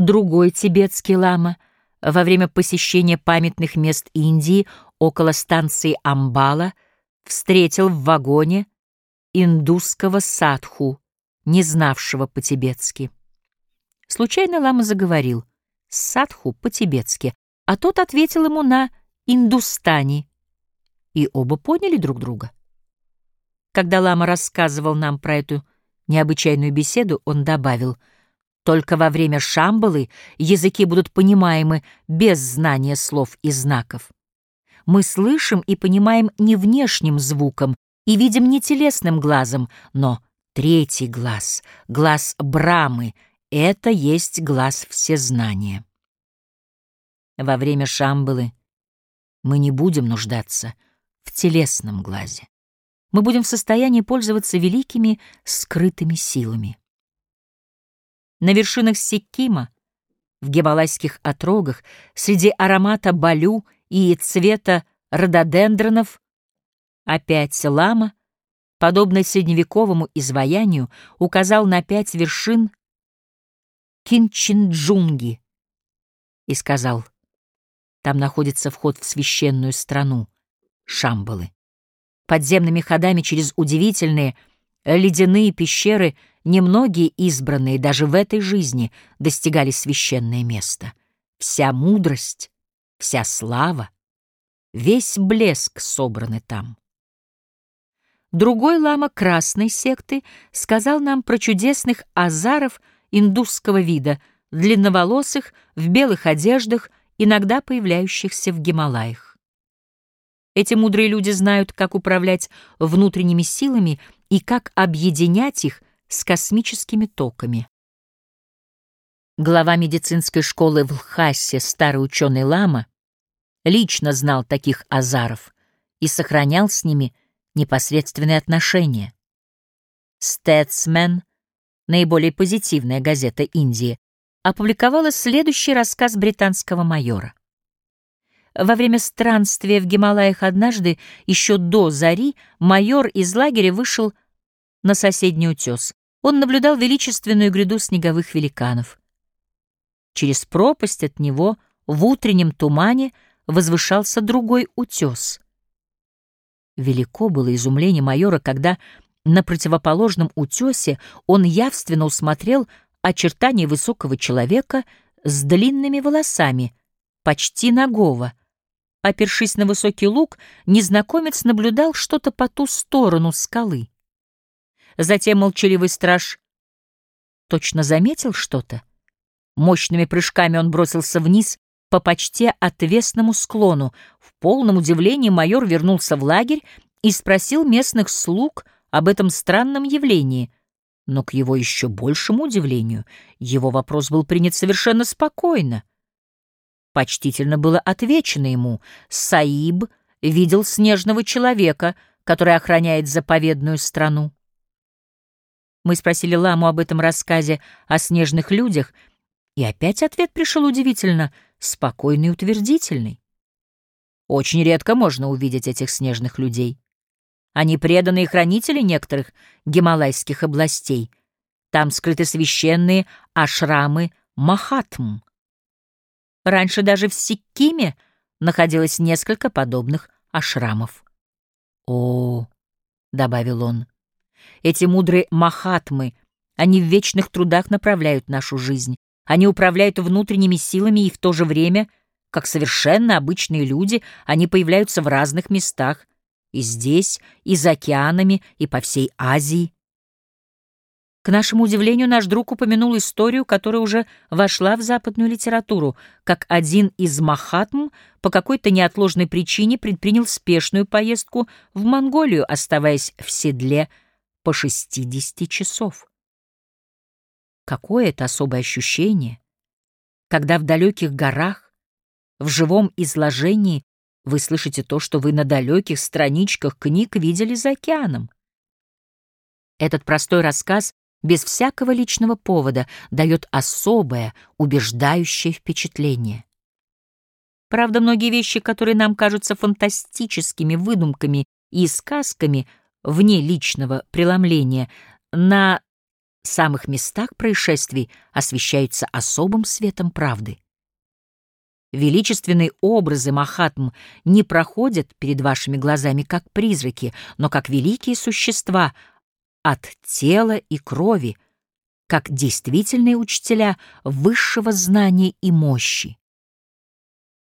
другой тибетский лама во время посещения памятных мест Индии около станции Амбала встретил в вагоне индусского садху, не знавшего по-тибетски. Случайно лама заговорил садху по-тибетски, а тот ответил ему на индустани, и оба поняли друг друга. Когда лама рассказывал нам про эту необычайную беседу, он добавил, «Только во время шамбалы языки будут понимаемы без знания слов и знаков. Мы слышим и понимаем не внешним звуком и видим не телесным глазом, но третий глаз, глаз Брамы — это есть глаз всезнания. Во время шамбалы мы не будем нуждаться в телесном глазе мы будем в состоянии пользоваться великими скрытыми силами. На вершинах Сиккима, в гималайских отрогах, среди аромата балю и цвета рододендронов, опять лама, подобно средневековому изваянию, указал на пять вершин Кинчинджунги и сказал, там находится вход в священную страну Шамбалы. Подземными ходами через удивительные ледяные пещеры немногие избранные даже в этой жизни достигали священное место. Вся мудрость, вся слава, весь блеск собраны там. Другой лама красной секты сказал нам про чудесных азаров индусского вида, длинноволосых, в белых одеждах, иногда появляющихся в Гималаях. Эти мудрые люди знают, как управлять внутренними силами и как объединять их с космическими токами. Глава медицинской школы в Лхасе, старый ученый Лама, лично знал таких азаров и сохранял с ними непосредственные отношения. «Стэтсмен», наиболее позитивная газета Индии, опубликовала следующий рассказ британского майора. Во время странствия в Гималаях однажды, еще до зари, майор из лагеря вышел на соседний утес. Он наблюдал величественную гряду снеговых великанов. Через пропасть от него в утреннем тумане возвышался другой утес. Велико было изумление майора, когда на противоположном утесе он явственно усмотрел очертания высокого человека с длинными волосами, почти нагого, Опершись на высокий луг, незнакомец наблюдал что-то по ту сторону скалы. Затем молчаливый страж точно заметил что-то. Мощными прыжками он бросился вниз по почти отвесному склону. В полном удивлении майор вернулся в лагерь и спросил местных слуг об этом странном явлении. Но к его еще большему удивлению его вопрос был принят совершенно спокойно. Почтительно было отвечено ему. Саиб видел снежного человека, который охраняет заповедную страну. Мы спросили Ламу об этом рассказе о снежных людях, и опять ответ пришел удивительно спокойный и утвердительный. Очень редко можно увидеть этих снежных людей. Они преданные хранители некоторых гималайских областей. Там скрыты священные ашрамы Махатм, Раньше даже в Сиккиме находилось несколько подобных ашрамов. «О, — добавил он, — эти мудрые махатмы, они в вечных трудах направляют нашу жизнь, они управляют внутренними силами и в то же время, как совершенно обычные люди, они появляются в разных местах, и здесь, и за океанами, и по всей Азии. К нашему удивлению, наш друг упомянул историю, которая уже вошла в западную литературу, как один из Махатм по какой-то неотложной причине предпринял спешную поездку в Монголию, оставаясь в седле по 60 часов. Какое это особое ощущение, когда в далеких горах, в живом изложении вы слышите то, что вы на далеких страничках книг видели за океаном. Этот простой рассказ без всякого личного повода дает особое, убеждающее впечатление. Правда, многие вещи, которые нам кажутся фантастическими выдумками и сказками вне личного преломления, на самых местах происшествий освещаются особым светом правды. Величественные образы Махатм не проходят перед вашими глазами как призраки, но как великие существа от тела и крови, как действительные учителя высшего знания и мощи.